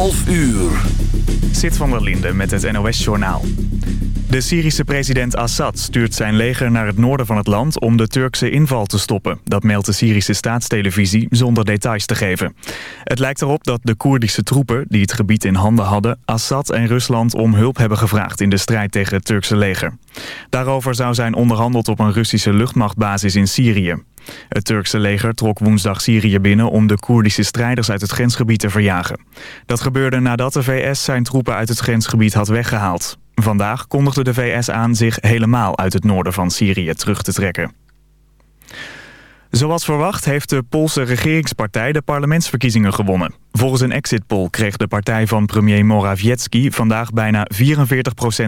11 uur. Zit van der Linde met het NOS-journaal. De Syrische president Assad stuurt zijn leger naar het noorden van het land... om de Turkse inval te stoppen. Dat meldt de Syrische staatstelevisie zonder details te geven. Het lijkt erop dat de Koerdische troepen die het gebied in handen hadden... Assad en Rusland om hulp hebben gevraagd in de strijd tegen het Turkse leger. Daarover zou zijn onderhandeld op een Russische luchtmachtbasis in Syrië. Het Turkse leger trok woensdag Syrië binnen om de Koerdische strijders uit het grensgebied te verjagen. Dat gebeurde nadat de VS zijn troepen uit het grensgebied had weggehaald. Vandaag kondigde de VS aan zich helemaal uit het noorden van Syrië terug te trekken. Zoals verwacht heeft de Poolse regeringspartij de parlementsverkiezingen gewonnen. Volgens een exit poll kreeg de partij van premier Morawiecki vandaag bijna 44%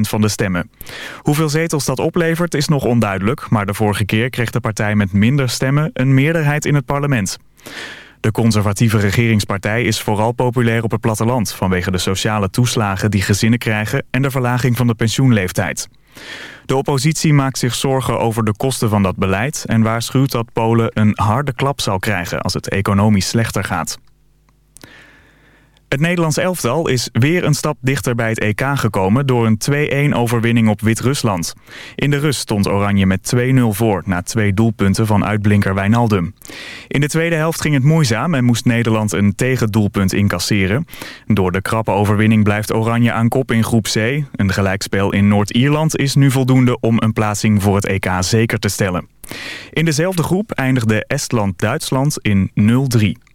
van de stemmen. Hoeveel zetels dat oplevert is nog onduidelijk, maar de vorige keer kreeg de partij met minder stemmen een meerderheid in het parlement. De conservatieve regeringspartij is vooral populair op het platteland... vanwege de sociale toeslagen die gezinnen krijgen... en de verlaging van de pensioenleeftijd. De oppositie maakt zich zorgen over de kosten van dat beleid... en waarschuwt dat Polen een harde klap zal krijgen als het economisch slechter gaat. Het Nederlands elftal is weer een stap dichter bij het EK gekomen... door een 2-1 overwinning op Wit-Rusland. In de rust stond Oranje met 2-0 voor... na twee doelpunten van uitblinker Wijnaldum. In de tweede helft ging het moeizaam... en moest Nederland een tegendoelpunt incasseren. Door de krappe overwinning blijft Oranje aan kop in groep C. Een gelijkspel in Noord-Ierland is nu voldoende... om een plaatsing voor het EK zeker te stellen. In dezelfde groep eindigde Estland-Duitsland in 0-3.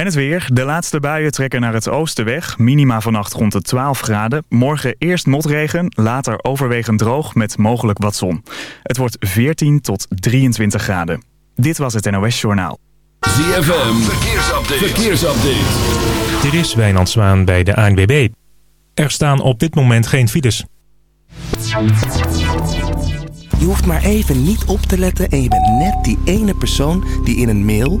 En het weer. De laatste buien trekken naar het oosten weg. Minima vannacht rond de 12 graden. Morgen eerst motregen, later overwegend droog met mogelijk wat zon. Het wordt 14 tot 23 graden. Dit was het NOS Journaal. ZFM. Verkeersupdate. Verkeersupdate. Dit is Wijnand Zwaan bij de ANWB. Er staan op dit moment geen files. Je hoeft maar even niet op te letten en je bent net die ene persoon die in een mail